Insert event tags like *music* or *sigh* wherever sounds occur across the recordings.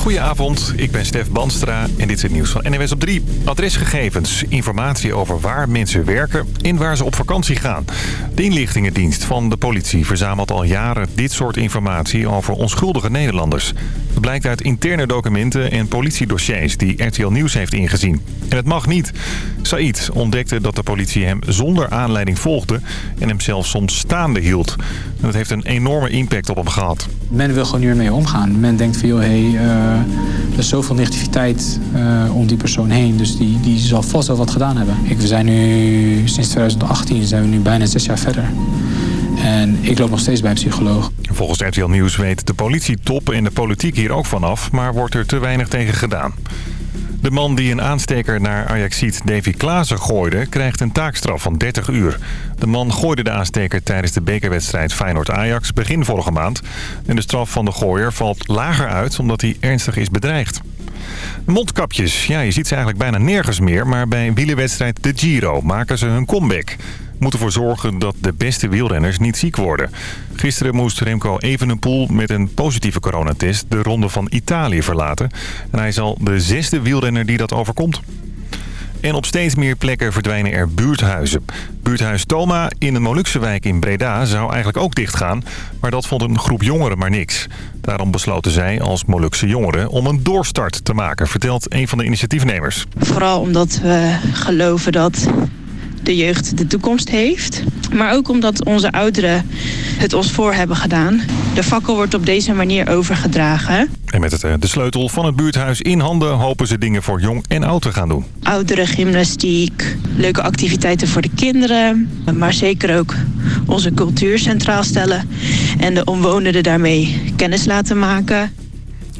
Goedenavond, ik ben Stef Banstra en dit is het nieuws van NWS op 3. Adresgegevens, informatie over waar mensen werken en waar ze op vakantie gaan. De inlichtingendienst van de politie verzamelt al jaren dit soort informatie over onschuldige Nederlanders. Het blijkt uit interne documenten en politiedossiers die RTL Nieuws heeft ingezien. En het mag niet. Said ontdekte dat de politie hem zonder aanleiding volgde en hem zelfs soms staande hield. En dat heeft een enorme impact op hem gehad. Men wil gewoon niet meer mee omgaan. Men denkt van, joh, hey, uh, er is zoveel negativiteit uh, om die persoon heen. Dus die, die zal vast wel wat gedaan hebben. Ik, we zijn nu, sinds 2018 zijn we nu bijna zes jaar verder. En ik loop nog steeds bij een psycholoog. Volgens RTL Nieuws weet de politietop en de politiek hier ook vanaf... maar wordt er te weinig tegen gedaan. De man die een aansteker naar Ajaxiet Davy Klaassen gooide... krijgt een taakstraf van 30 uur. De man gooide de aansteker tijdens de bekerwedstrijd Feyenoord-Ajax begin vorige maand. En de straf van de gooier valt lager uit omdat hij ernstig is bedreigd. Mondkapjes, ja, je ziet ze eigenlijk bijna nergens meer... maar bij een wielerwedstrijd de Giro maken ze hun comeback moet ervoor zorgen dat de beste wielrenners niet ziek worden. Gisteren moest Remco Evenepoel met een positieve coronatest de ronde van Italië verlaten. En hij is al de zesde wielrenner die dat overkomt. En op steeds meer plekken verdwijnen er buurthuizen. Buurthuis Toma in een Molukse wijk in Breda zou eigenlijk ook dichtgaan. Maar dat vond een groep jongeren maar niks. Daarom besloten zij als Molukse jongeren om een doorstart te maken, vertelt een van de initiatiefnemers. Vooral omdat we geloven dat de jeugd de toekomst heeft. Maar ook omdat onze ouderen het ons voor hebben gedaan. De fakkel wordt op deze manier overgedragen. En met het, de sleutel van het buurthuis in handen hopen ze dingen voor jong en oud te gaan doen. Oudere gymnastiek, leuke activiteiten voor de kinderen. Maar zeker ook onze cultuur centraal stellen. En de omwonenden daarmee kennis laten maken.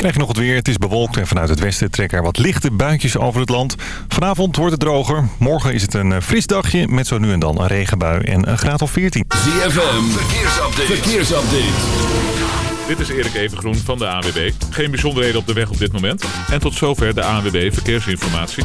Krijg je nog het weer. Het is bewolkt en vanuit het westen trekken er wat lichte buitjes over het land. Vanavond wordt het droger. Morgen is het een fris dagje met zo nu en dan een regenbui en een graad of 14. ZFM, verkeersupdate. verkeersupdate. Dit is Erik Evengroen van de ANWB. Geen bijzonderheden op de weg op dit moment. En tot zover de ANWB Verkeersinformatie.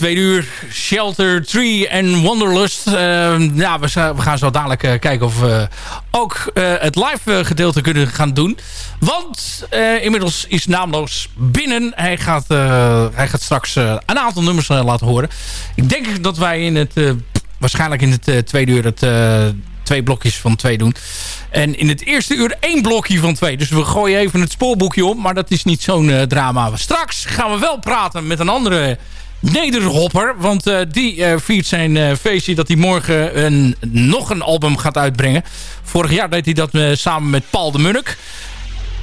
Tweede uur Shelter Tree en Wanderlust. ja, we, gaan zo dadelijk kijken of we ook het live gedeelte kunnen gaan doen. Want inmiddels is Naamloos binnen. Hij gaat, hij gaat straks een aantal nummers laten horen. Ik denk dat wij in het, waarschijnlijk in het tweede uur het twee blokjes van twee doen. En in het eerste uur één blokje van twee. Dus we gooien even het spoorboekje om. Maar dat is niet zo'n uh, drama. Straks gaan we wel praten met een andere nederhopper. Want uh, die uh, viert zijn feestje dat hij morgen een, nog een album gaat uitbrengen. Vorig jaar deed hij dat samen met Paul de Munnik.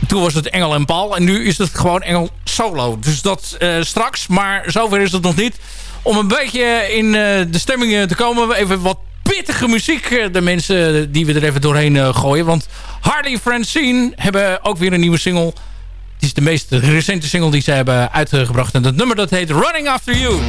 Toen was het Engel en Paul. En nu is het gewoon Engel solo. Dus dat straks. Maar zover is het nog niet. Om een beetje in de stemming te komen. Even wat pittige muziek. Eh, de mensen die we er even doorheen eh, gooien. Want Harley Francine hebben ook weer een nieuwe single. Het is de meest recente single die ze hebben uitgebracht. En dat nummer dat heet Running After You.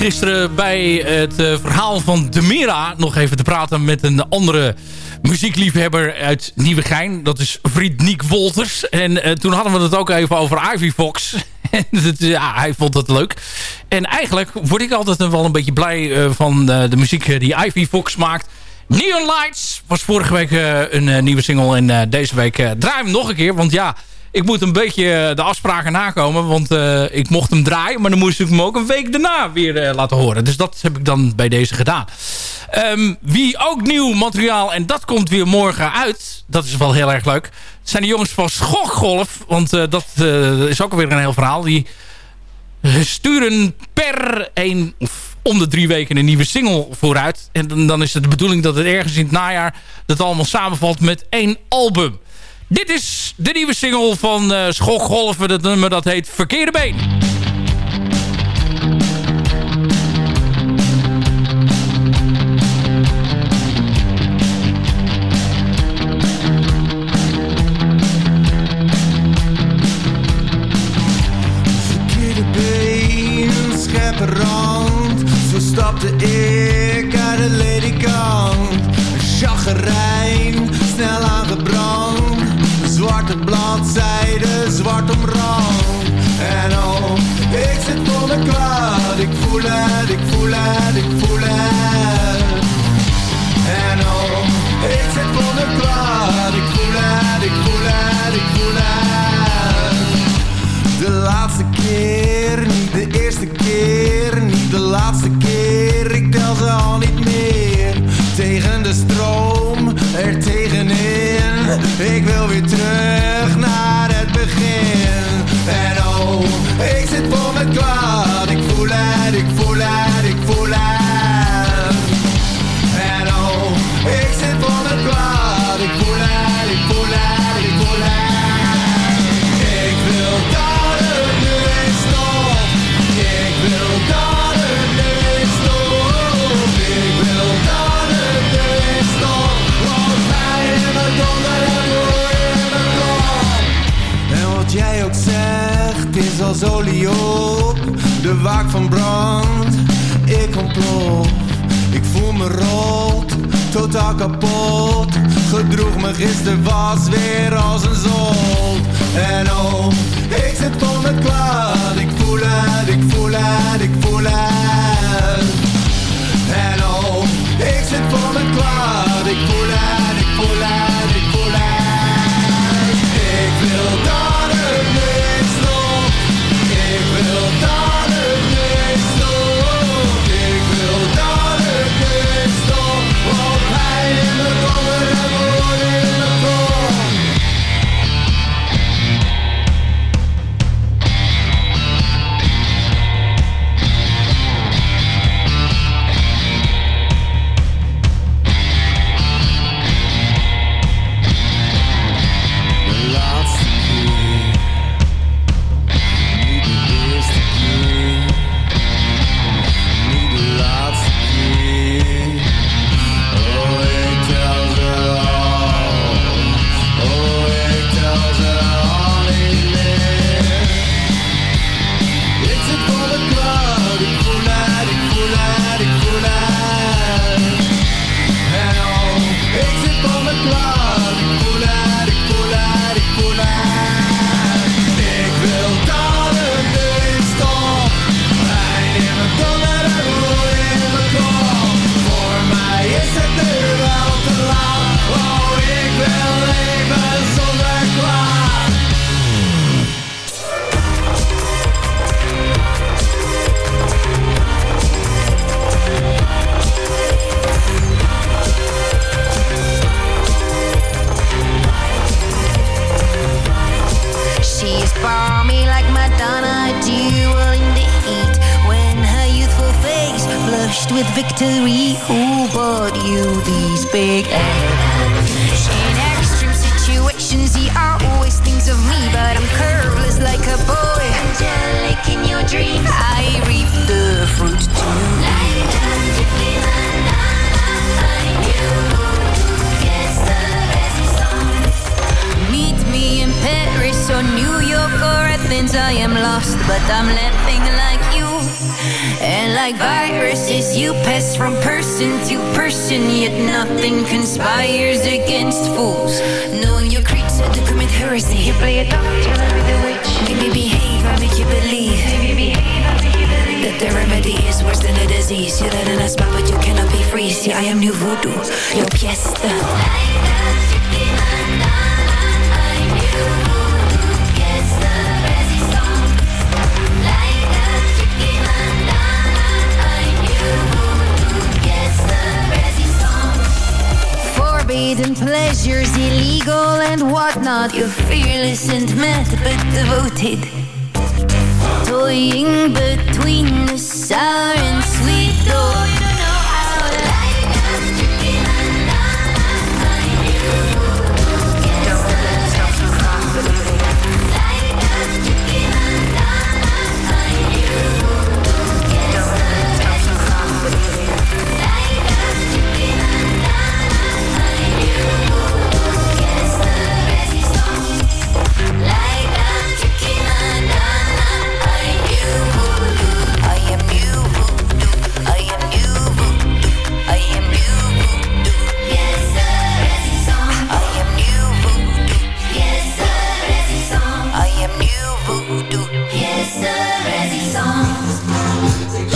Gisteren bij het verhaal van Demira nog even te praten met een andere muziekliefhebber uit Nieuwegein. Dat is vriend Nick Wolters. En toen hadden we het ook even over Ivy Fox. *laughs* en ja, hij vond het leuk. En eigenlijk word ik altijd wel een beetje blij van de muziek die Ivy Fox maakt. Neon Lights was vorige week een nieuwe single. En deze week draai hem nog een keer. Want ja, ik moet een beetje eh, de afspraken nakomen. Want uh, ik mocht hem draaien. Maar dan moest ik hem ook een week daarna weer uh, laten horen. Dus dat heb ik dan bij deze gedaan. Um, wie ook nieuw materiaal. En dat komt weer morgen uit. Dat is wel heel erg leuk. zijn de jongens van Schokgolf. Want dat is ook weer een heel verhaal. Die sturen per een... Of om de drie weken een nieuwe single vooruit. En dan, dan is het de bedoeling dat het ergens in het najaar... dat allemaal samenvalt met één album. Dit is de nieuwe single van uh, Schokgolven. Dat nummer dat heet Verkeerde Been. Ik voel me rot, totaal kapot. Gedroeg me gisteren was weer als een zot misery. Who bought you, these big eggs? In extreme situations, he always thinks of me, but I'm curveless like a boy. Angelic in your dreams. I reap the fruit too. or New York or Athens, I am lost, but I'm laughing like you. And like viruses, you pass from person to person, yet nothing conspires against fools. Knowing your creeds, to commit heresy. You play a doctor with the witch. Make me behave, I make you believe. Make behave, I make you believe. That the remedy is worse than the disease. You're dead in a spot, but you cannot be free. See, I am new voodoo, your fiesta. Forbidden pleasures, illegal and whatnot. You're fearless and mad, but devoted. Toying between the sour and sweet. Though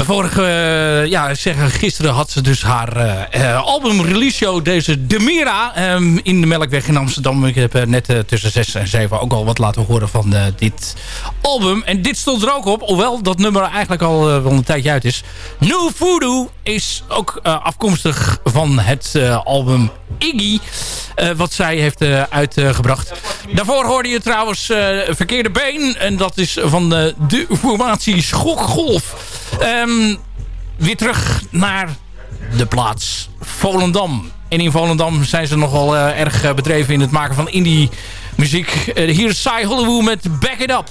Vorige, uh, ja, zeggen, gisteren had ze dus haar uh, album release show, deze Demira, um, in de Melkweg in Amsterdam. Ik heb net tussen 6 en 7 ook al wat laten horen van dit album. En dit stond er ook op, hoewel dat nummer eigenlijk al wel een tijdje uit is. New Voodoo is ook afkomstig van het album Iggy. Wat zij heeft uitgebracht. Daarvoor hoorde je trouwens Verkeerde Been. En dat is van de formatie Schokgolf. Um, weer terug naar de plaats Volendam. En in Volendam zijn ze nogal erg bedreven in het maken van indie muziek. hier is Sai Hollywood met Back It Up.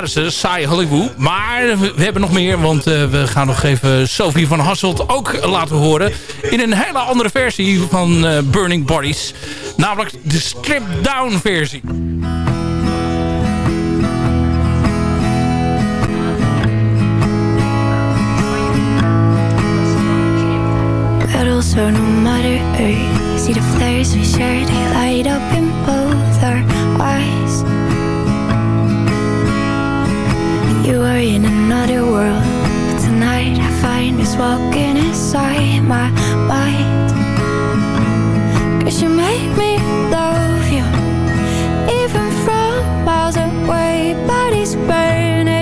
Waren Saai Hollywood. Maar we hebben nog meer, want we gaan nog even Sophie van Hasselt ook laten horen. In een hele andere versie van Burning Bodies. Namelijk de stripped down versie. no matter earth See the we light up in both our eyes Are in another world. But tonight I find us walking inside my mind. Cause you make me love you Even from miles away. Bodies burning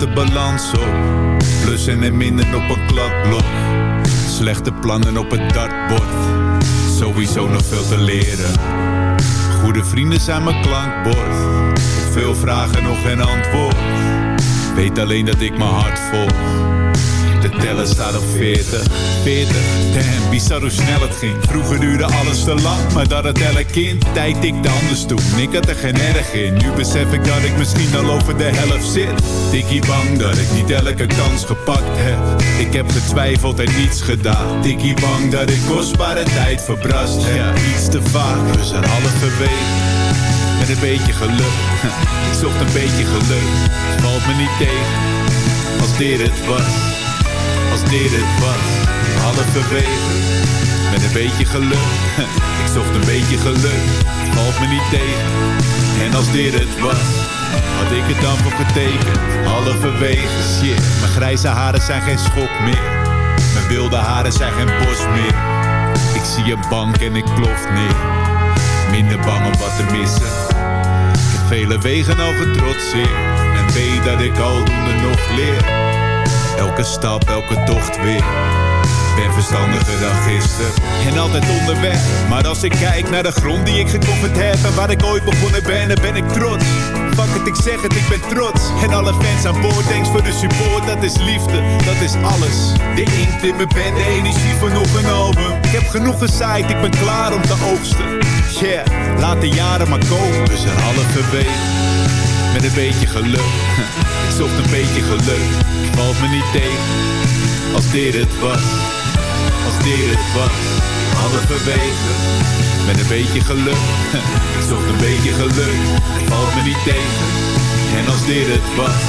de balans op. Plussen en minnen op een kladblok. Slechte plannen op het dartbord. Sowieso nog veel te leren. Goede vrienden zijn mijn klankbord. Veel vragen nog geen antwoord. Weet alleen dat ik mijn hart volg. De teller staat op 40. 40, damn, bizar hoe snel het ging. Vroeger duurde alles te lang, maar dat het elk kind tijd tikte anders toen. Ik had er geen erg in. Nu besef ik dat ik misschien al over de helft zit. Tikkie bang dat ik niet elke kans gepakt heb. Ik heb getwijfeld en niets gedaan. Tikkie bang dat ik kostbare tijd verbrast heb. Iets te vaak, we zijn halverwege. Met een beetje geluk, *laughs* ik zocht een beetje geluk. Valt me niet tegen, als dit het was. Als dit het was, halverwege. Met een beetje geluk, *laughs* ik zocht een beetje geluk. Valt me niet tegen, en als dit het was. Had ik het dan voor getekend, halverwege. Shit, mijn grijze haren zijn geen schok meer. Mijn wilde haren zijn geen bos meer. Ik zie een bank en ik plof neer. Minder bang om wat te missen. Vele wegen al getrotseerd. En weet dat ik aldoende nog leer. Elke stap, elke tocht weer. Ben verstandiger dan gisteren en altijd onderweg. Maar als ik kijk naar de grond die ik gecoverd heb en waar ik ooit begonnen ben, dan ben ik trots. Fuck het, ik zeg het, ik ben trots. En alle fans aan boord, thanks voor de support, dat is liefde, dat is alles. De inkt in mijn pen, de energie van nog een album. Ik heb genoeg gezaaid, ik ben klaar om te oogsten. Yeah, laat de jaren maar komen, we zijn halverwege. Met een beetje geluk, *laughs* ik zocht een beetje geluk. Valt me niet tegen, als dit het was. Als dit het was, halverwege. Met een beetje geluk, *laughs* ik zocht een beetje geluk. Valt me niet tegen, en als dit het was.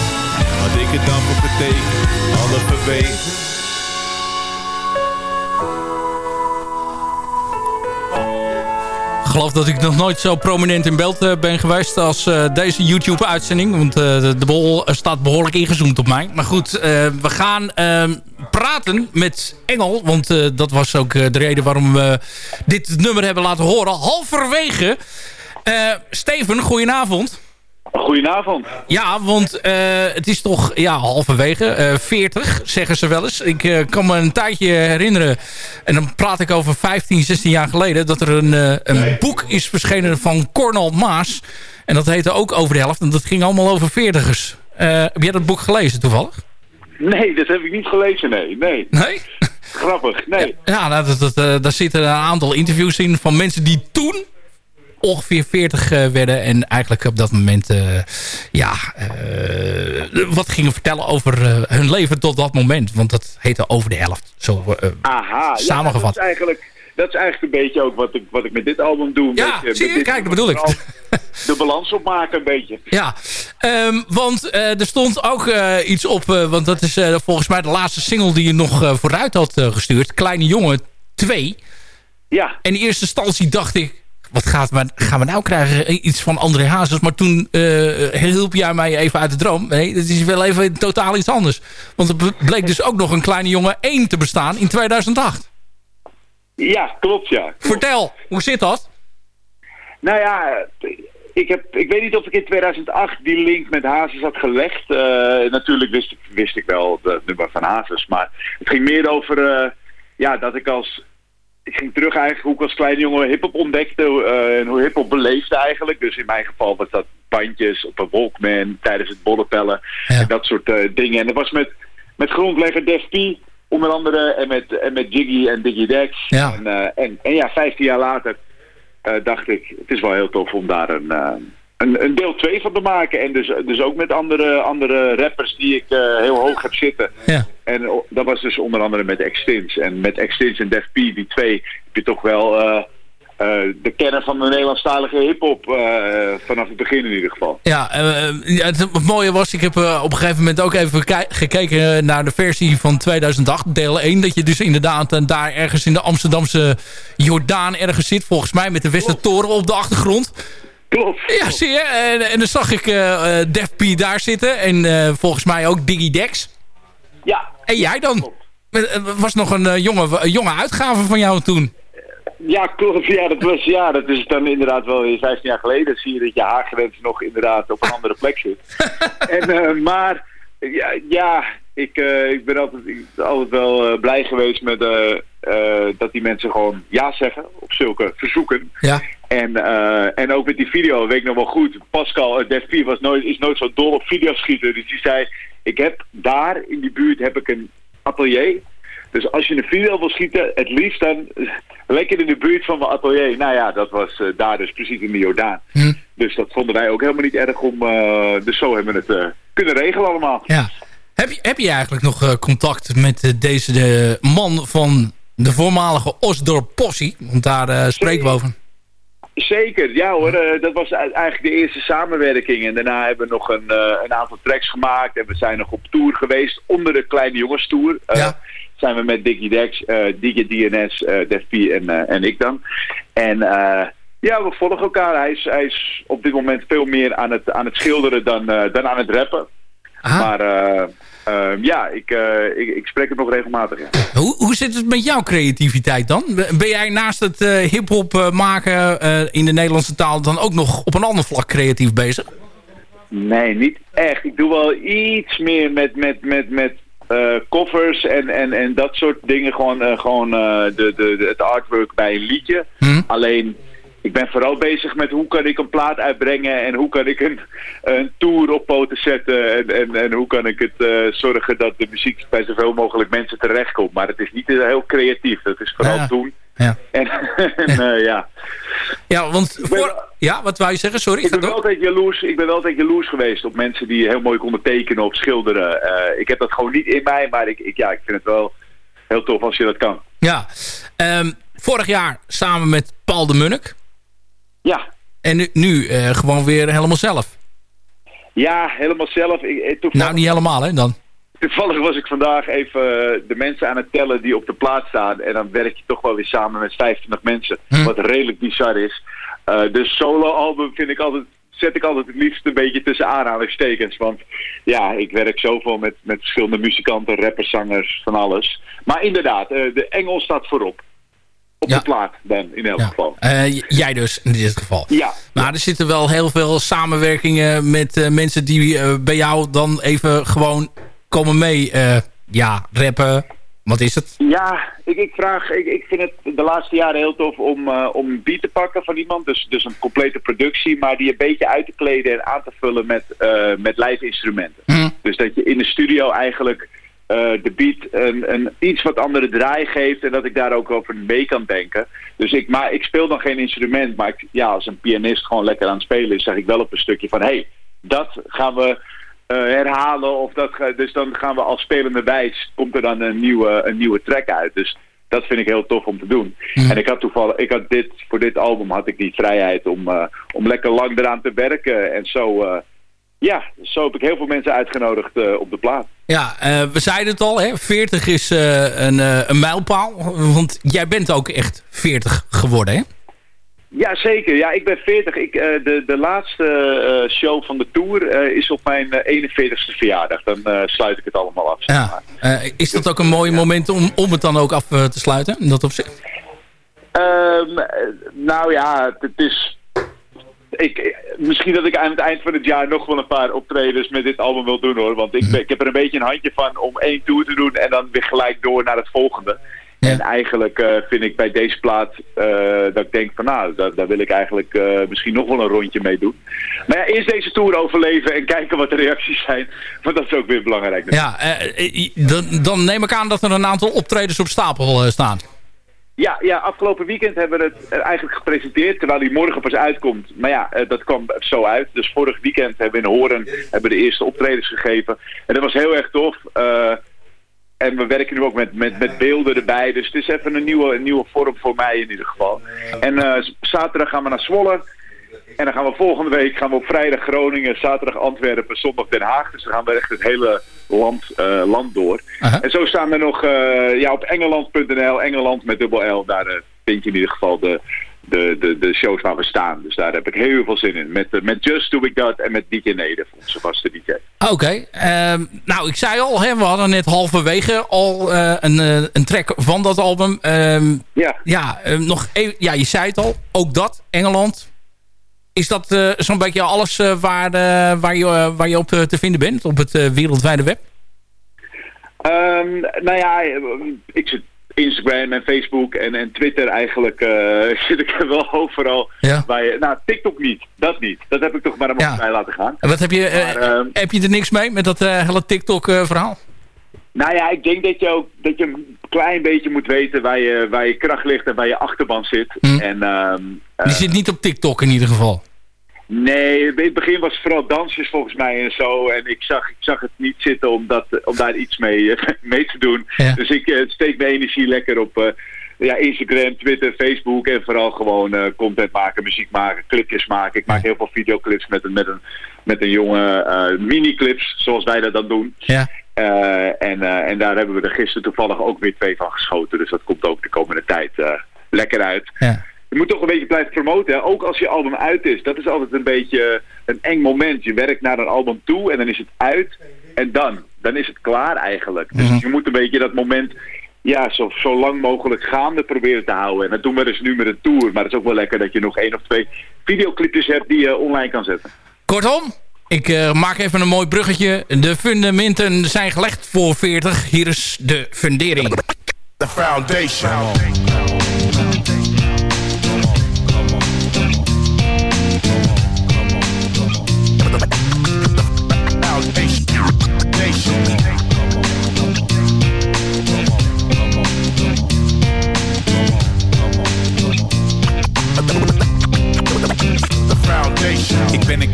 Had ik het dan voor betekend, halve geloof dat ik nog nooit zo prominent in beeld eh, ben geweest als eh, deze YouTube-uitzending. Want eh, de, bol staat behoorlijk ingezoomd op mij. Maar goed, we gaan ehm, praten met Engel. Want dat was ook de reden waarom we dit nummer hebben laten horen. Halverwege. Steven, goedenavond. Goedenavond. Ja, want eh, het is toch ja, halverwege, eh 40 zeggen ze wel eens. Ik eh, kan me een tijdje herinneren, en dan praat ik over 15, 16 jaar geleden... dat er een, een boek is verschenen van Cornel Maas. En dat heette ook Over de Helft. En dat ging allemaal over veertigers. Eh heb jij dat boek gelezen toevallig? Nee, dat heb ik niet gelezen, nee. Nee? Nee? Grappig, nee. Ja, nou, dat, dat, daar zitten een aantal interviews in van mensen die toen ongeveer 40 eh, werden. En eigenlijk op dat moment eh, ja, eh, wat gingen vertellen over hun leven tot dat moment. Want dat heette over de helft. Zo Aha, samengevat. Ja, dat, is eigenlijk, dat is eigenlijk een beetje ook wat ik, wat ik met dit album doe. Ja, beetje, zie je? dit Kijk, dat bedoel ik. De balans opmaken een beetje. Ja, ehm, want er stond ook iets op, want dat is volgens mij de laatste single die je nog vooruit had gestuurd. Kleine Jongen 2. Ja. En in eerste instantie dacht ik, wat gaat we, gaan we nou krijgen? Eh, Iets van André Hazes. Maar toen eh hielp jij mij even uit de droom. Nee, dat is wel even totaal iets anders. Want er ble- bleek dus ook nog een Kleine Jongen 1 te bestaan in 2008. Ja, klopt ja. Vertel, hoe zit dat? Nou ja, ik, heb, ik weet niet of ik in 2008 die link met Hazes had gelegd. Natuurlijk wist ik, wist ik wel het nummer van Hazes. Maar het ging meer over ja, dat ik als... Ik ging terug eigenlijk hoe ik als kleine jongen hiphop ontdekte eh, en hoe hiphop beleefde eigenlijk. Dus in mijn geval was dat bandjes op een Walkman tijdens het bollepellen en dat soort eh, dingen. En dat was met, met grondlegger Def P onder andere en met, en met Jiggy en Diggy Dex. Ja. En, eh, en, en ja, 15 jaar later dacht ik, het is wel heel tof om daar een, een, een deel 2 van te maken. En dus, dus ook met andere, andere rappers die ik eh, heel hoog heb zitten. Ja. En dat was dus onder andere met Extins. En met Extins en Def P, die twee, heb je toch wel eh, eh, de kenner van de Nederlandstalige hiphop vanaf het begin in ieder geval. Ja, het, mooie was, ik heb op een gegeven moment ook even gekeken naar de versie van 2008, deel 1. Dat je dus inderdaad daar ergens in de Amsterdamse Jordaan ergens zit. Volgens mij met de Westertoren op de achtergrond. Klopt. Ja, zie je. En, en dan zag ik eh, Def P daar zitten. En eh, volgens mij ook Diggy Dex. Ja. En jij dan? Het was nog een jonge, jonge uitgave van jou toen. Ja, klopt. Ja, dat, was, ja, dat is dan inderdaad wel weer 15 jaar geleden. Zie je dat je haargrens nog inderdaad op een andere plek zit. *laughs* en, maar ja, ja ik, ik ben altijd, ik altijd wel blij geweest met dat die mensen gewoon ja zeggen op zulke verzoeken. Ja. En, eh, en ook met die video, weet ik nog wel goed. Pascal, uh, Def P was nooit, is nooit zo dol op videoschieten. Dus die zei, ik heb daar in die buurt heb ik een atelier. Dus als je een video wil schieten, het liefst dan *laughs* lekker in de buurt van mijn atelier. Nou ja, dat was eh, daar dus precies in de Jordaan. Hm. Dus dat vonden wij ook helemaal niet erg om... dus zo hebben we het kunnen regelen allemaal. Ja. Heb je, heb je eigenlijk nog contact met deze de man van de voormalige Osdorp Possie? Want daar spreken we over. Zeker, ja hoor. eh, dat was eigenlijk de eerste samenwerking. En daarna hebben we nog een, eh, een aantal tracks gemaakt. En we zijn nog op tour geweest onder de Kleine Jongens Tour. Eh, Zijn we met Dickie Dex, Diggy DNS, Def P en, en ik dan. En ja, we volgen elkaar. Hij is, hij is op dit moment veel meer aan het, aan het schilderen dan, dan aan het rappen. Maar eh, eh, ja, ik, eh, ik, ik spreek hem nog regelmatig. Ja. Hoe, hoe zit het met jouw creativiteit dan? Ben jij naast het eh hip-hop eh, maken in de Nederlandse taal dan ook nog op een ander vlak creatief bezig? Nee, niet echt. Ik doe wel iets meer met, met, met, met covers en, en, en dat soort dingen. Gewoon, gewoon de, de, de, het artwork bij een liedje. Alleen, ik ben vooral bezig met hoe kan ik een plaat uitbrengen... en hoe kan ik een, een tour op poten zetten... en, en, en hoe kan ik het eh, zorgen dat de muziek bij zoveel mogelijk mensen terechtkomt. Maar het is niet heel creatief. Het is vooral Ja. doen. Ja. En, *laughs* en eh, ja... Ja, want voor... Ja, wat wou je zeggen? Sorry. Ik ben, wel altijd jaloers, ik ben wel altijd jaloers geweest op mensen die heel mooi konden tekenen of schilderen. Eh, ik heb dat gewoon niet in mij, maar ik, ik, ja, ik vind het wel heel tof als je dat kan. Ja. Ehm, vorig jaar samen met Paul de Munnik. Ja. En nu, nu eh, gewoon weer helemaal zelf. Ja, helemaal zelf. Ik, eh, toevallig, Nou, niet helemaal, hè, dan? toevallig was ik vandaag even eh, de mensen aan het tellen die op de plaats staan. En dan werk je toch wel weer samen met 25 mensen. Hm. Wat redelijk bizar is. Eh de solo-album vind ik altijd, zet ik altijd het liefst een beetje tussen aanhalingstekens. Want ja, ik werk zoveel met, met verschillende muzikanten, rappers, zangers, van alles. Maar inderdaad, de Engels staat voorop. Op Ja. de plaat dan, in elk geval. Eh, jij dus, in dit geval. Ja. Maar er zitten wel heel veel samenwerkingen met eh, mensen die eh, bij jou dan even gewoon komen mee. ja, rappen. Wat is het? Ja, ik, ik vraag, ik, ik vind het de laatste jaren heel tof om, om een beat te pakken van iemand. Dus, dus een complete productie, maar die een beetje uit te kleden en aan te vullen met, met live instrumenten. Dus dat je in de studio eigenlijk de beat een, een iets wat andere draai geeft en dat ik daar ook over mee kan denken. Dus ik, maar ik speel dan geen instrument, maar ik, ja, als een pianist gewoon lekker aan het spelen is, zeg ik wel op een stukje van hé, hey, dat gaan we eh, herhalen. Of dat, dus dan gaan we als spelende wijs, komt er dan een nieuwe, een nieuwe track uit. Dus dat vind ik heel tof om te doen. En ik had toevallig, ik had dit, voor dit album had ik die vrijheid om, eh, om lekker lang eraan te werken. En zo, eh, ja, zo heb ik heel veel mensen uitgenodigd eh, op de plaat. Ja, eh, we zeiden het al, hè? 40 is eh, een, een mijlpaal. Want jij bent ook echt 40 geworden, hè? Ja, zeker. Ja, ik ben 40. Ik, de, de laatste show van de tour is op mijn eh, 41ste verjaardag. Dan sluit ik het allemaal af. Ja. Is dat ook een mooi moment om, om het dan ook af te sluiten? In dat opzicht? Eh, nou ja, het is... Ik, misschien dat ik aan het eind van het jaar nog wel een paar optredens met dit album wil doen hoor. Want ik, ben- ik heb er een beetje een handje van om één tour te doen en dan weer gelijk door naar het volgende. En eigenlijk eh, vind ik bij deze plaat eh, dat ik denk van nou, daar, daar wil ik eigenlijk eh, misschien nog wel een rondje mee doen. Maar ja, eerst deze tour overleven en kijken wat de reacties zijn. Want dat is ook weer belangrijk. Ja, dan, dan neem ik aan dat er een aantal optredens op stapel staan. Ja, ja, afgelopen weekend hebben we het eigenlijk gepresenteerd, terwijl die morgen pas uitkomt. Maar ja, eh, dat kwam zo uit. Dus vorig weekend hebben we in Horen hebben de eerste optredens gegeven. En dat was heel erg tof. Eh, en we werken nu ook met, met, met beelden erbij. Dus het is even een nieuwe, een nieuwe vorm voor mij in ieder geval. En eh, zaterdag gaan we naar Zwolle. En dan gaan we volgende week gaan we op vrijdag Groningen, zaterdag Antwerpen, zondag Den Haag. Dus dan gaan we echt het hele land, eh, land door. En zo staan we nog eh, ja, op engeland.nl, Engeland met dubbel L. Daar eh, vind je in ieder geval de, de, de, de shows waar we staan. Dus daar heb ik heel veel zin in. Met, met Just doe ik dat en met DJ Neder, onze vaste DJ. Oké, ehm, nou ik zei al, hè, we hadden net halverwege al een, een track van dat album. Ehm, ja, ja, nog even, ja, je zei het al, ook dat, Engeland. Is dat eh, zo'n beetje alles eh, waar, eh, waar, je, waar je op eh, te vinden bent, op het wereldwijde web? Ehm, nou ja, ik zit Instagram en Facebook en, en Twitter eigenlijk *laughs* zit ik er wel overal bij. Nou, TikTok niet. Dat niet. Dat heb ik toch maar allemaal bij laten gaan. En wat heb je, eh, Maar, ehm, heb je er niks mee met dat hele TikTok-verhaal? Nou ja, ik denk dat je ook dat je een klein beetje moet weten waar je, waar je kracht ligt en waar je achterban zit. En, ehm, Die zit niet op TikTok in ieder geval. Nee, in het begin was het vooral dansjes volgens mij en zo. En ik zag, ik zag het niet zitten om, dat, om daar iets mee, *laughs* mee te doen. Dus ik eh, steek mijn energie lekker op eh, ja, Instagram, Twitter, Facebook. En vooral gewoon eh, content maken, muziek maken, clipjes maken. Ik maak heel veel videoclips met een, met een, met een jonge mini-clips, zoals wij dat dan doen. Ja. Eh, en, eh, en daar hebben we er gisteren toevallig ook weer twee van geschoten. Dus dat komt ook de komende tijd eh, lekker uit. Je moet toch een beetje blijven promoten. Hè? Ook als je album uit is. Dat is altijd een beetje een eng moment. Je werkt naar een album toe en dan is het uit. En dan. Dan is het klaar eigenlijk. Dus je moet een beetje dat moment ja, zo, zo lang mogelijk gaande proberen te houden. En dat doen we dus nu met een tour. Maar het is ook wel lekker dat je nog één of twee videoclipjes hebt die je online kan zetten. Kortom, ik eh, maak even een mooi bruggetje. De fundamenten zijn gelegd voor 40. Hier is de fundering. The foundation.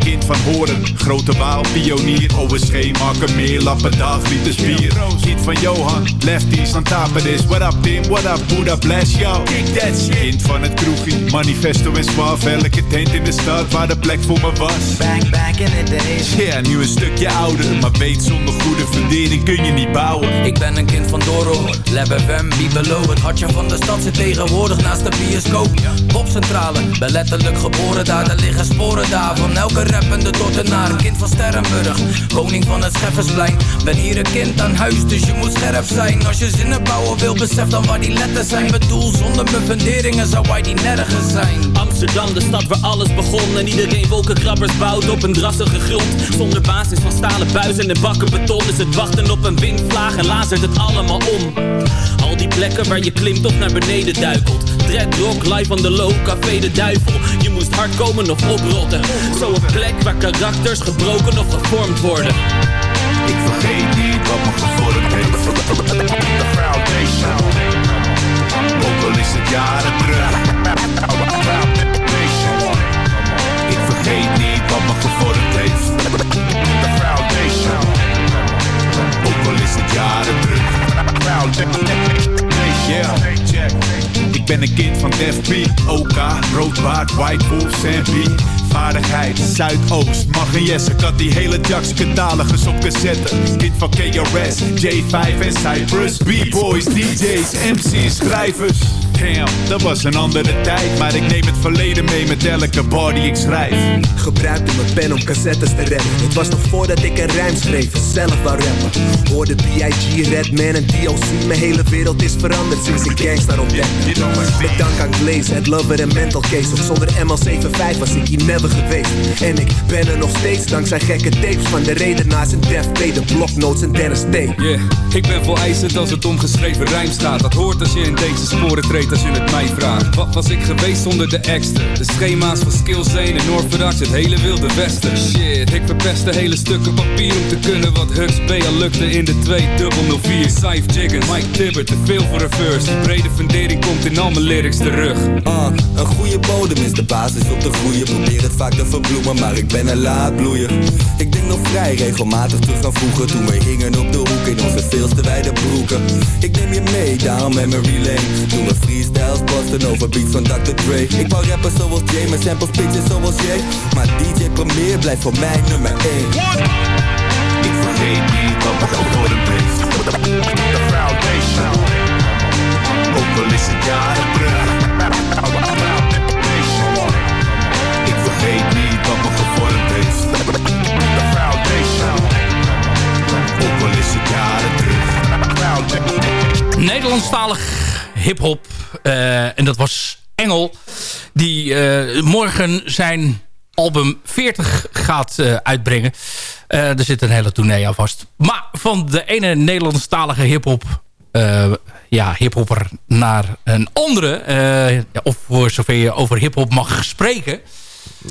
Kind van horen, grote waal, pionier. OSG, marken meer, lappen dag, liters bier. Kind van Johan, lefties, aan tapenis. What up Tim, what up Buddha, bless yo. Kick that shit. Kind van het kroegie, manifesto en swaaf. Elke tent in de stad waar de plek voor me was. Back, back in the days. Ja, nu een stukje ouder, maar weet zonder goede fundering kun je niet bouwen. Ik ben een kind van Doro, Lab FM, Bibelo Het hartje van de stad zit tegenwoordig naast de bioscoop Popcentrale, ben letterlijk geboren daar Er liggen sporen daar van elke rappende Dordtenaar Kind van Sterrenburg, koning van het Scheffersplein Ben hier een kind aan huis, dus je moet scherp zijn. Als je zinnen bouwen wil, besef dan waar die letters zijn. Bedoel, zonder mijn zou wij die nergens zijn. Amsterdam, de stad waar alles begon. En iedereen wolkenkrabbers bouwt op een drassige grond. Zonder basis van stalen buizen en bakken beton Is het wachten op een windvlaag. En lazert het allemaal om. Al die plekken waar je klimt of naar beneden duikelt. Dreadrock, live on the low, café de duivel. Je moest hard komen of oprotten. Zo'n plek waar karakters gebroken of gevormd worden Ik vergeet niet wat me gevormd heeft. The foundation. Ook al is het jaren terug. Ik vergeet niet wat me gevormd heeft. The foundation. Ook is het jaren terug. Ik ben een kind van Def P, OK, Roodbaard, White Wolf, Sam. Vaardigheid, Zuidoost, Mag en Jesse. Ik had die hele Jax catalogus op cassette. Van KRS, J5 en Cypress. B-boys, DJ's, MC's, schrijvers. Damn, dat was een andere tijd. Maar ik neem het verleden mee met elke bar die ik schrijf. Gebruikte mijn pen om cassettes te redden Het was nog voordat ik een rijm schreef en zelf wou rappen. Hoorde B.I.G, Redman en D.O.C Mijn hele wereld is veranderd sinds ik Gangstar ontdekte Met dank aan Glaze, Ed Lover en Mental Case. Ook zonder ML75 was ik hier never geweest. En ik ben er nog steeds dankzij gekke tapes Van de redenaars en Def P, de bloknotes en Dennis T. Yeah, ik ben vol eisend als het om geschreven rijm staat. Dat hoort als je in deze sporen treedt als je het mij vraagt. Wat was ik geweest zonder de ekster? De schema's van skills zijn en Orthodox, het hele wilde westen. Shit, ik verpest hele stukken papier om te kunnen Wat Hux B al lukte in de 2004 Saif Jiggins, Mike Tibbert, te veel voor een Die brede fundering komt in al mijn lyrics terug. Ah, een goede bodem is de basis om te groeien. Probeer het vaak te verbloemen, maar ik ben een laadbloeier. Ik nog vrij regelmatig terug aan vroeger Toen we hingen op de hoek in onze veel te wijde broeken Ik neem je mee, daarom memory lane Toen we freestyles bosten over beats van Dr. Dre Ik wou rappen zoals James, samples pitches zoals jij Maar DJ Premier blijft voor mij nummer 1 Ik vergeet niet wat me gevormd heeft. The foundation. Ook al is het jaren terug. *laughs* Ik vergeet niet wat me Ook terug. Nederlandstalig hip-hop. eh, en dat was Engel. Die eh, morgen zijn album 40 gaat eh, uitbrengen. Er zit een hele tournee aan vast. Maar van de ene Nederlandstalige hip-hop. ja, hiphopper naar een andere. of voor zover je over hip-hop mag spreken.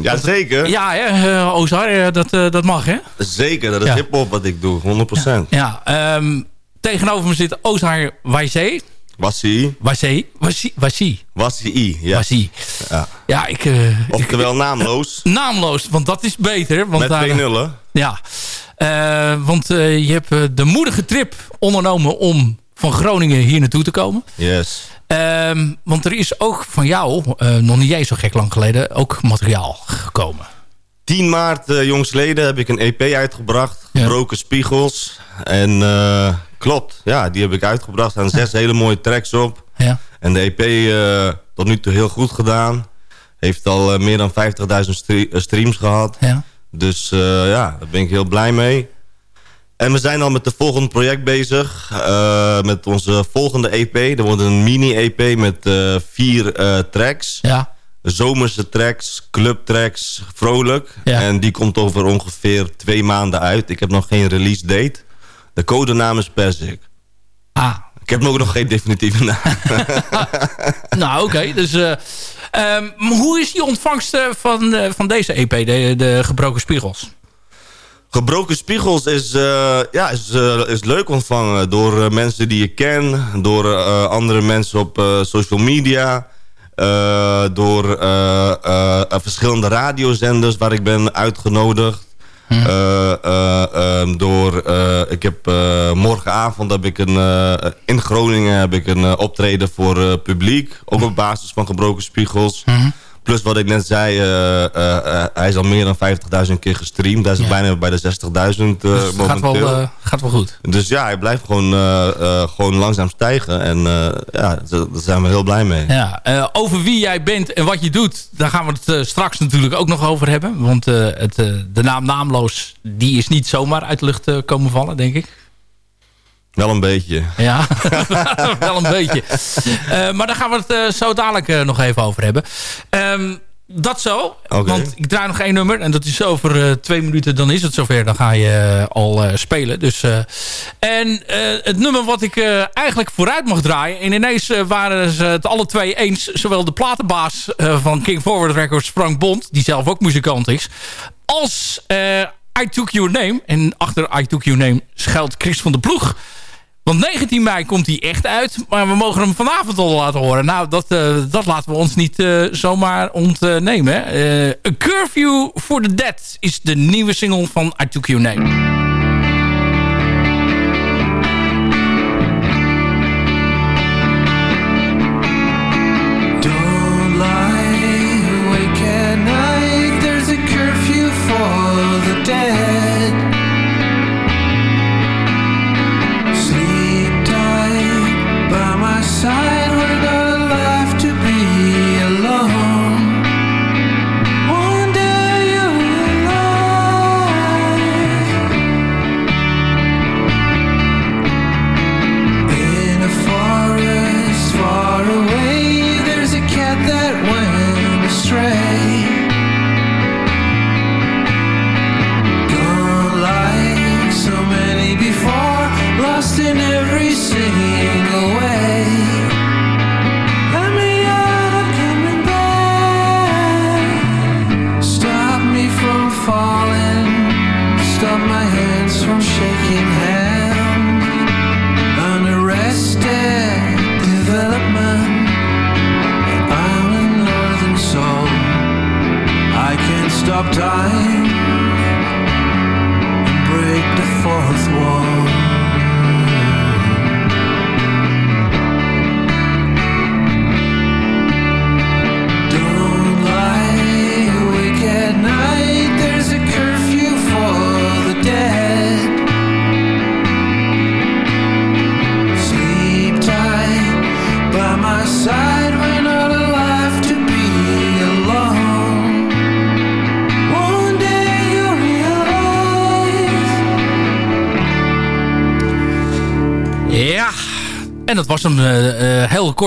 Jazeker. Ja, hè, eh, Ozar, eh, dat, eh, dat mag, hè? Zeker, dat is Ja. hip-hop wat ik doe, 100%. Ja, ehm, tegenover me zit Ozar Wijzee. Wassie. Wassie. Wassie. Wassie. Wassie, ja. Wassie. Ja. Ja, ik... eh, Oftewel naamloos. *laughs* naamloos, want dat is beter. Want Met daar- twee nullen. Ja, want je hebt de moedige trip ondernomen om van Groningen hier naartoe te komen. Yes. Ehm, want er is ook van jou, eh, nog niet eens zo gek lang geleden, ook materiaal gekomen. 10 maart uh, jongsleden heb ik een EP uitgebracht. Gebroken Spiegels. En uh, klopt, ja, die heb ik uitgebracht. Er staan zes hele mooie tracks op. Ja. En de EP uh, tot nu toe heel goed gedaan. Heeft al meer dan 50.000 stre streams gehad. Ja. Dus ja, daar ben ik heel blij mee. En we zijn al met het volgende project bezig. Uh, met onze volgende EP. Er wordt een mini-EP met uh, vier tracks. Ja. Zomerse tracks, clubtracks, vrolijk. Ja. En die komt over ongeveer twee maanden uit. Ik heb nog geen release date. De codenaam is Perzik. Ah. Ik heb ook nog geen definitieve naam. *laughs* nou, oké. Okay. Dus... Um, hoe is die ontvangst van, van deze EP, de, de Gebroken Spiegels? Gebroken Spiegels is, uh, ja, is, uh, is leuk ontvangen door mensen die je ken, door andere mensen op social media. eh, door eh, eh, eh, verschillende radiozenders waar ik ben uitgenodigd. Eh, eh, ehm, door, eh, ik heb eh, morgenavond heb ik een, eh, in Groningen heb ik een eh, optreden voor eh, publiek. Ook op basis van gebroken spiegels. Plus wat ik net zei, eh, eh, eh, hij is al meer dan 50.000 keer gestreamd. Hij is bijna bij de 60.000 eh Dus het gaat wel, momenteel. gaat wel goed. Dus ja, hij blijft gewoon, gewoon langzaam stijgen. En ja, daar zijn we heel blij mee. Ja, over wie jij bent en wat je doet, daar gaan we het straks natuurlijk ook nog over hebben. Want het, de naam Naamloos, die is niet zomaar uit de lucht komen vallen, denk ik. Wel een beetje. Ja, *laughs* wel een beetje. Eh, maar daar gaan we het eh, zo dadelijk eh, nog even over hebben. Ehm, dat zo, want ik draai nog één nummer. En dat is over twee minuten, dan is het zover. Dan ga je al spelen. Dus, en het nummer wat ik eigenlijk vooruit mag draaien. En ineens waren ze het alle twee eens. Zowel de platenbaas van King Forward Records, Frank Bond. Die zelf ook muzikant is. Als I Took Your Name. En achter I Took Your Name schuilt Chris van der Ploeg. Want 19 mei komt hij echt uit. Maar we mogen hem vanavond al laten horen. Nou, dat, eh, dat laten we ons niet eh, zomaar ontnemen. Eh A Curfew for the Dead is de nieuwe single van I Took.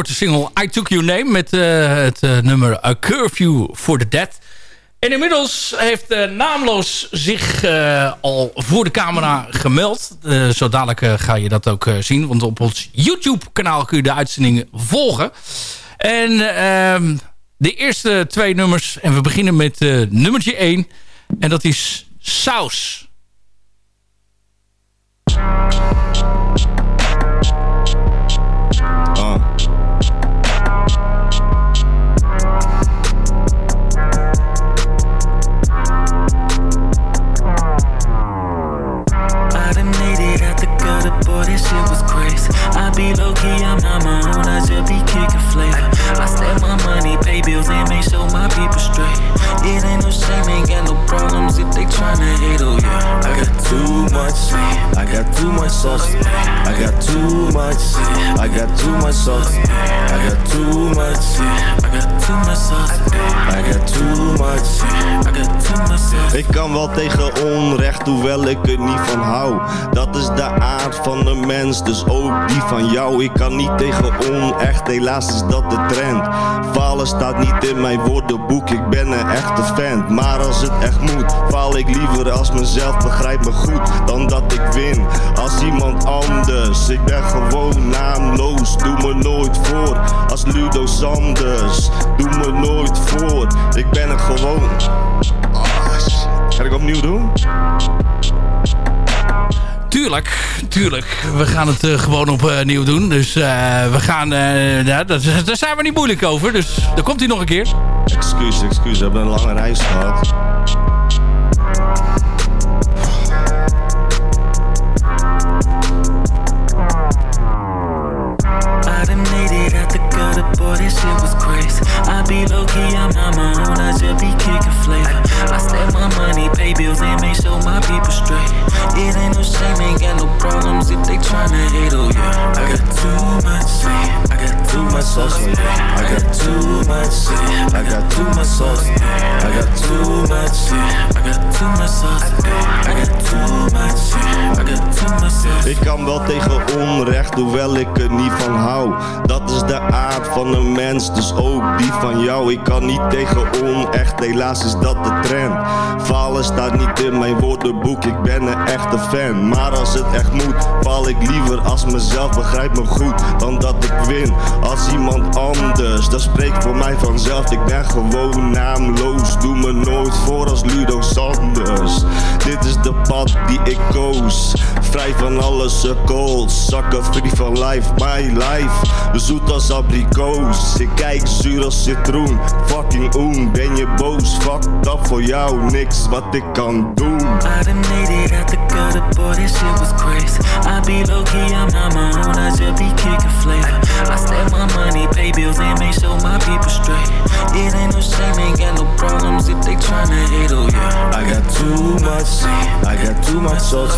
Korte single I Took Your Name met eh, het eh, nummer A Curfew for the Dead. En inmiddels heeft eh, Naamloos zich eh, al voor de camera gemeld. Zo dadelijk ga je dat ook zien, want op ons YouTube kanaal kun je de uitzending volgen. En ehm, de eerste twee nummers, en we beginnen met nummertje 1. En dat is Saus. Be low key, I'm not my own, I just be kicking flavor. I stack my money, pay bills, and make sure my people straight. It ain't no shame, ain't got no problems if they tryna hate, oh yeah. I got too much, too. I got too much, I got too much sauce. I got too much, I got too much sauce. I got too much, I got too much sauce. Ik kan wel tegen onrecht, hoewel ik er niet van hou. Dat is de aard van de mens, dus ook die van jou. Ik kan niet tegen onecht, helaas is dat de trend. Falen staat niet in mijn woordenboek, ik ben een echte fan. Maar als het echt moet, faal ik liever als mezelf begrijp me goed. Dan dat ik win als iemand anders. Ik ben gewoon naamloos, doe me nooit voor. Als Ludo Sanders, doe me nooit voor. Ik ben er gewoon. Shit. Ga ik opnieuw doen? tuurlijk, tuurlijk. We gaan het eh, gewoon opnieuw doen. Dus eh, we gaan... eh, nou, dat, daar zijn we niet moeilijk over. Dus dan komt hij nog een keer. Excuus, excuus. We hebben een lange reis gehad. Shit was crazy. I be low key, I'm on my own, I just be kicking flavor. I stack my money, pay bills, and make sure my people straight. It ain't no shame, ain't got no problems if they tryna hate, oh yeah. I got too much, I got too much sauce, I got too much, I got too much sauce, I got too much, I got too much sauce, I got too much, I got too much sauce. Ik kan wel tegen onrecht, hoewel ik er niet van hou. Dat is de aard van een mens, dus ook die van jou. Ik kan niet tegen onecht, helaas is dat de trend. Falen staat niet in mijn woordenboek, ik ben een echte fan. Maar als het echt moet, val ik liever als mezelf. Begrijp me goed, dan dat ik win als iemand anders. Dat spreekt voor mij vanzelf, ik ben gewoon naamloos. Doe me nooit voor als Ludo Sanders. Dit is de pad die ik koos. Vrij van alle sukkels, zakken free van life, my life. Zoet als abrikoos, ik kijk zuur als citroen. Fucking oen, ben je boos? Fuck dat voor jou, niks wat ik kan doen. Gutter, boy, this shit was crazy. I be low key, I'm on my own, I just be kicking flavor. I stack my money, pay bills, and make sure my people straight. It ain't no shame, ain't got no problems if they tryna hate, oh yeah. I got too much, I got too much sauce.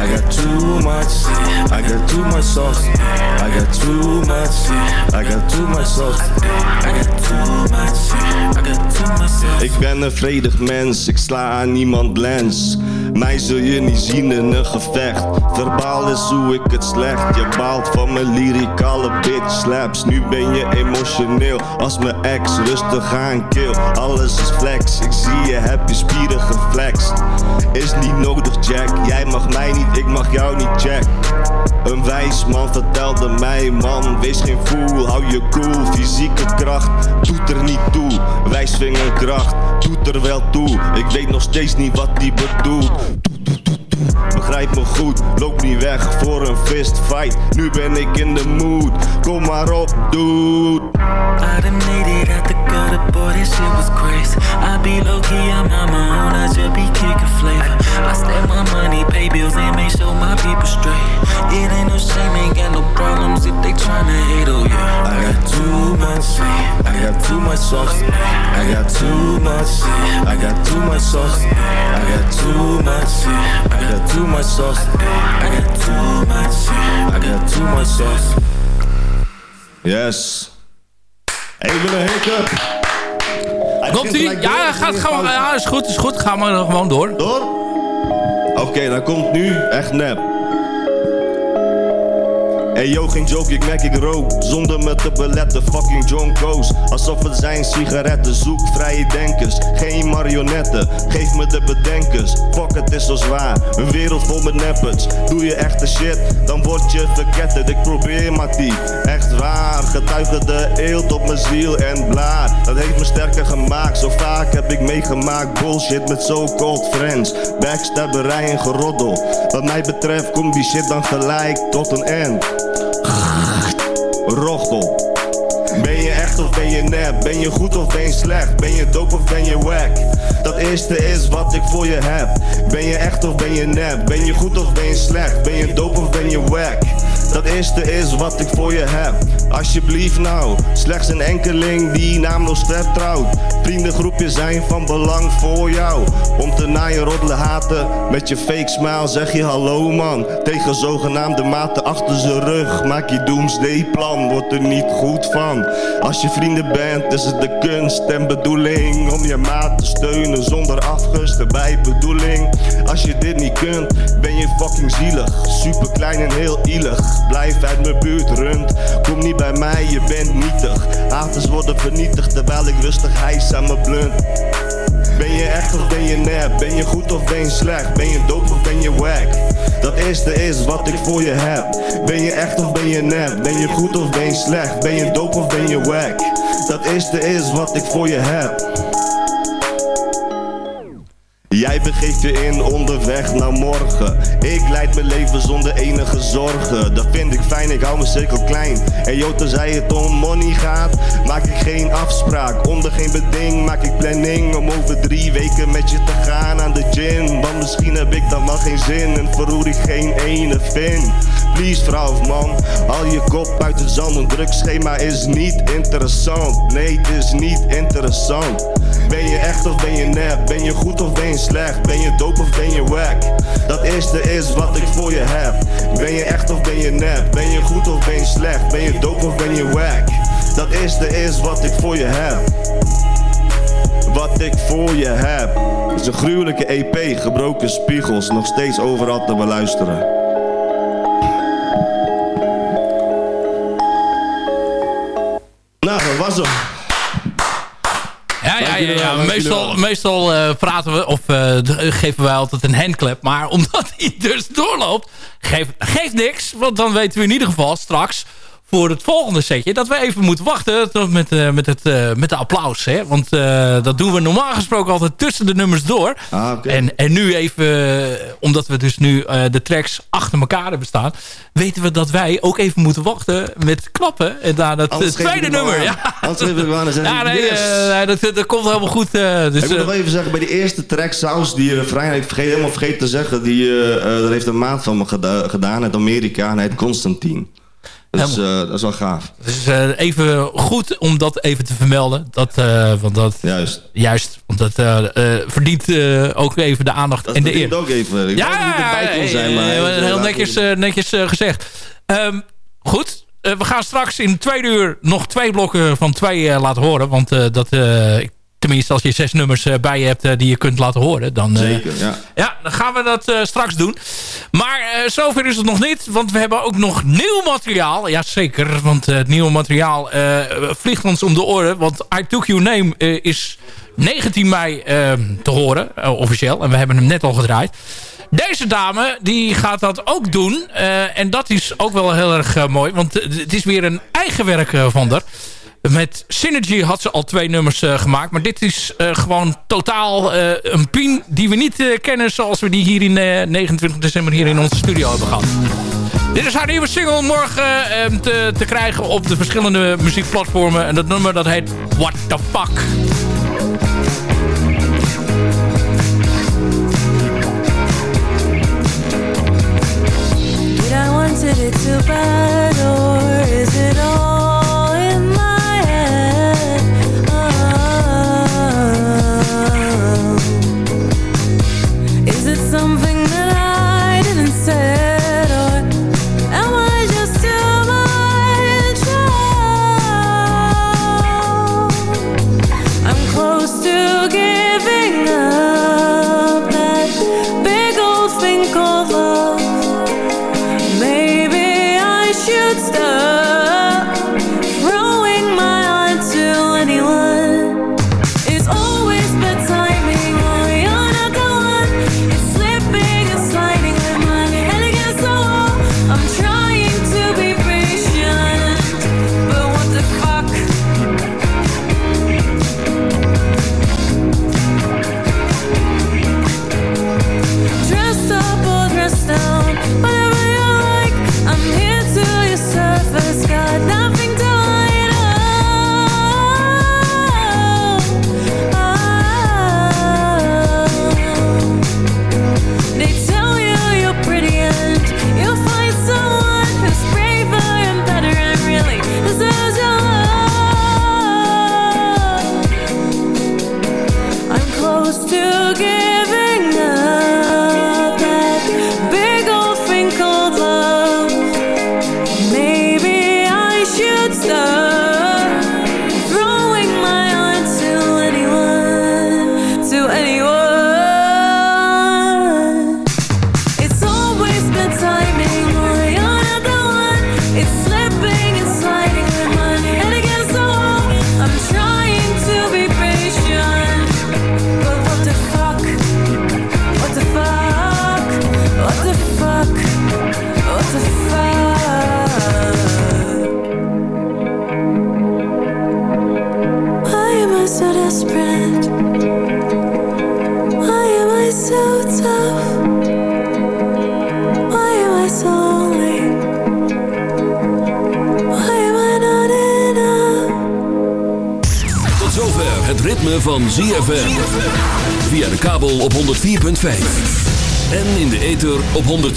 I got too much, I got too much sauce. I got too much, I got too much sauce. I got too much, I got too much sauce. Ik ben een vredig mens, ik sla aan niemand lens. Mij zul je niet zien in een gevecht. Verbaal is hoe ik het slecht. Je baalt van mijn lyricale bitch slaps. Nu ben je emotioneel als mijn ex. Rustig aan kill, alles is flex. Ik zie je, heb je spieren geflext. Is niet nodig, Jack. Jij mag mij niet, ik mag jou niet, Jack. Een wijs man vertelde mij, man, wees geen fool, hou je cool. Fysieke kracht doet er niet toe. Wijsvingerkracht doet er wel toe. Ik weet nog steeds niet wat die bedoelt. Begrijp me goed, loop niet weg voor een fist fight. Nu ben ik in de mood, kom maar op, dude. I done made it out the gutter, boy, this shit was crazy. I be low key, I'm on my own, I just be kicking flavor. I stack my money, pay bills, and make sure my people straight. It ain't no shame, ain't got no problems if they tryna hate, oh yeah. I got too much, too much sauce. I got too much, I got too much sauce. I got too much, I got too much sauce. I got too much, I got too much sauce. Yes. Even een hiccup. Komt ie? Ja, gaat gewoon. pauze. Ja, is goed, is goed. Gaan we gewoon door. Door? Oké, dan komt nu echt nep. Hey yo, geen joke, ik merk ik rook. Zonder me te beletten, fucking John Coast Alsof het zijn sigaretten, zoek vrije denkers. Geen marionetten, geef me de bedenkers. Fuck, het is zo zwaar, een wereld vol met neppers Doe je echte shit, dan word je verketterd. Ik probeer maar die, echt waar. Getuige de eelt op mijn ziel en blaar. Dat heeft me sterker gemaakt, zo vaak heb ik meegemaakt. Bullshit met so-called friends. Backstabberij en geroddel. Wat mij betreft komt die shit dan gelijk tot een end Rochel. Ben je echt of ben je nep? Ben je goed of ben je slecht? Ben je dope of ben je wack? Dat eerste is wat ik voor je heb. Ben je echt of ben je nep? Ben je goed of ben je slecht? Ben je dope of ben je wack? Dat eerste is wat ik voor je heb. Alsjeblieft nou, slechts een enkeling die naamloos vertrouwt. Vriendengroepjes zijn van belang voor jou. Om te naaien, roddelen, haten. Met je fake smile zeg je hallo man. Tegen zogenaamde maten achter zijn rug. Maak je doomsday plan, wordt er niet goed van. Als je vrienden bent, is het de kunst en bedoeling. Om je maat te steunen zonder afgunst bij bedoeling. Als je dit niet kunt, ben je fucking zielig. Super klein en heel ielig. Blijf uit mijn buurt, rund. Kom niet bij mij, je bent nietig. Haters worden vernietigd terwijl ik rustig hijs aan mijn blunt. Ben je echt of ben je nep? Ben je goed of ben je slecht? Ben je dope of ben je wack? Dat eerste is wat ik voor je heb. Ben je echt of ben je nep? Ben je goed of ben je slecht? Ben je dope of ben je wack? Dat eerste is wat ik voor je heb. Jij begeeft je in onderweg naar morgen. Ik leid mijn leven zonder enige zorgen. Dat vind ik fijn, ik hou mijn cirkel klein. En joh, tenzij het om money gaat, maak ik geen afspraak. Onder geen beding maak ik planning om over drie weken met je te gaan aan de gym. Want misschien heb ik dan wel geen zin en verroer ik geen ene vin. Please vrouw of man, haal je kop uit het zand. Een drugschema is niet interessant. Nee, het is niet interessant. Ben je echt of ben je nep? Ben je goed of ben je slecht? Ben je dope of ben je wack? Dat eerste is wat ik voor je heb. Ben je echt of ben je nep? Ben je goed of ben je slecht? Ben je dope of ben je wack? Dat eerste is wat ik voor je heb. Wat ik voor je heb. Is een gruwelijke EP, gebroken spiegels, nog steeds overal te beluisteren. Nou, dat was hem. Ja, ja, ja, Meestal, meestal eh, praten we of eh, geven wij altijd een handclap. Maar *laughs* omdat hij dus doorloopt, geeft, geeft niks. Want dan weten we in ieder geval straks voor het volgende setje... dat we even moeten wachten tot met, eh, met, het, eh, met de applaus. Hè? Want eh, dat doen we normaal gesproken altijd tussen de nummers door. Ah. En, en nu even, omdat we dus nu de tracks achter elkaar hebben staan... weten we dat wij ook even moeten wachten met klappen. En daar dat tweede nummer. Ja. Anders aan Ja, nee, yes. dat, dat komt helemaal goed. dus, ik moet nog even zeggen, bij die eerste track Saus, die refrein, ik vergeet, helemaal vergeten te zeggen, die, dat heeft een maat van me geda- gedaan uit Amerika en hij heet Constantine. Dus eh, dat is wel gaaf. Dus eh, even goed om dat even te vermelden. Dat, eh, want dat, juist. Juist, want dat verdient ook even de aandacht Dat en de verdient eer. ook even. Ik ja, niet erbij kon zijn, maar... heel netjes, netjes gezegd. Ehm, goed, we gaan straks in twee uur nog twee blokken van twee laten horen. Want dat, ik- tenminste als je zes nummers eh, bij je hebt eh, die je kunt laten horen. Dan, eh, Zeker, ja. ja, dan gaan we dat straks doen. Maar zover is het nog niet. Want we hebben ook nog nieuw materiaal. Ja, zeker. Want het nieuwe materiaal vliegt ons om de oren. Want I Took Your Name is 19 mei eh, te horen. officieel. En we hebben hem net al gedraaid. Deze dame die gaat dat ook doen. En dat is ook wel heel erg mooi. Want het is weer een eigen werk van haar. Met Synergy had ze al twee nummers eh, gemaakt. Maar dit is eh, gewoon totaal eh, een pien die we niet kennen... zoals we die hier in eh, 29 december hier in onze studio hebben gehad. Dit is haar nieuwe single morgen eh, te, te krijgen op de verschillende muziekplatformen. En dat nummer dat heet What the Fuck. Did I too bad or is it